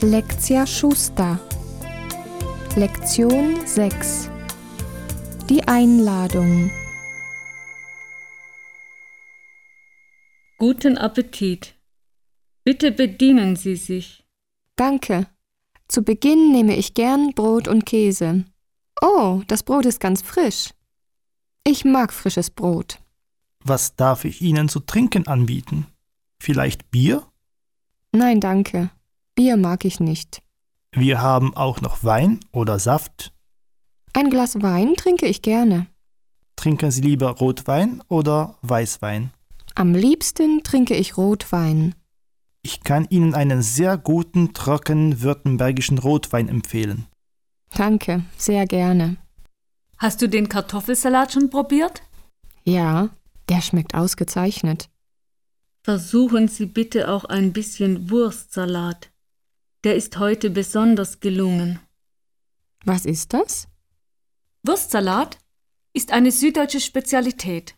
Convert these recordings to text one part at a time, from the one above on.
Lektia Schuster Lektion 6 Die Einladung Guten Appetit. Bitte bedienen Sie sich. Danke. Zu Beginn nehme ich gern Brot und Käse. Oh, das Brot ist ganz frisch. Ich mag frisches Brot. Was darf ich Ihnen zu trinken anbieten? Vielleicht Bier? Nein, danke. Bier mag ich nicht. Wir haben auch noch Wein oder Saft. Ein Glas Wein trinke ich gerne. Trinken Sie lieber Rotwein oder Weißwein? Am liebsten trinke ich Rotwein. Ich kann Ihnen einen sehr guten, trockenen württembergischen Rotwein empfehlen. Danke, sehr gerne. Hast du den Kartoffelsalat schon probiert? Ja, der schmeckt ausgezeichnet. Versuchen Sie bitte auch ein bisschen Wurstsalat. Der ist heute besonders gelungen. Was ist das? Wurstsalat ist eine süddeutsche Spezialität.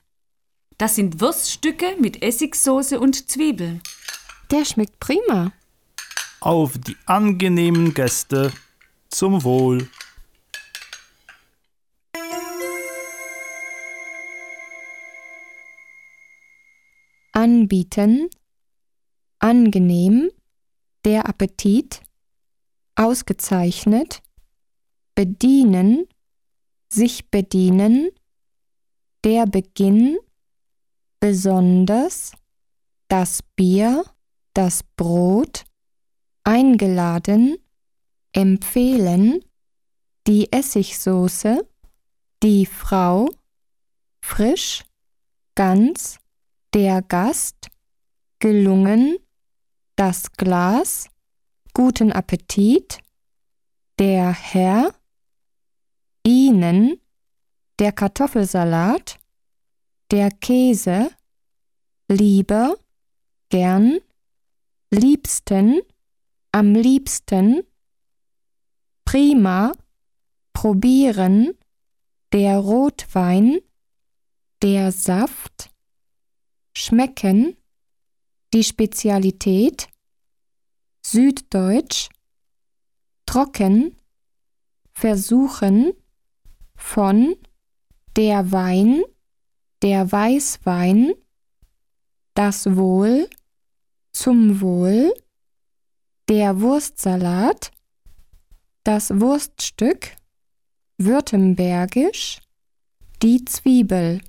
Das sind Wurststücke mit Essigsoße und Zwiebeln. Der schmeckt prima. Auf die angenehmen Gäste. Zum Wohl. Anbieten, angenehm, der Appetit, ausgezeichnet, bedienen, sich bedienen, der Beginn, besonders, das Bier, das Brot, eingeladen, empfehlen, die Essigsoße, die Frau, frisch, ganz, der Gast, gelungen, das Glas, guten Appetit, der Herr, Ihnen, der Kartoffelsalat, der Käse, lieber, gern, liebsten, am liebsten, prima, probieren, der Rotwein, der Saft, schmecken, die Spezialität, Süddeutsch, trocken, versuchen, von, der Wein, der Weißwein, das Wohl, zum Wohl, der Wurstsalat, das Wurststück, württembergisch, die Zwiebel.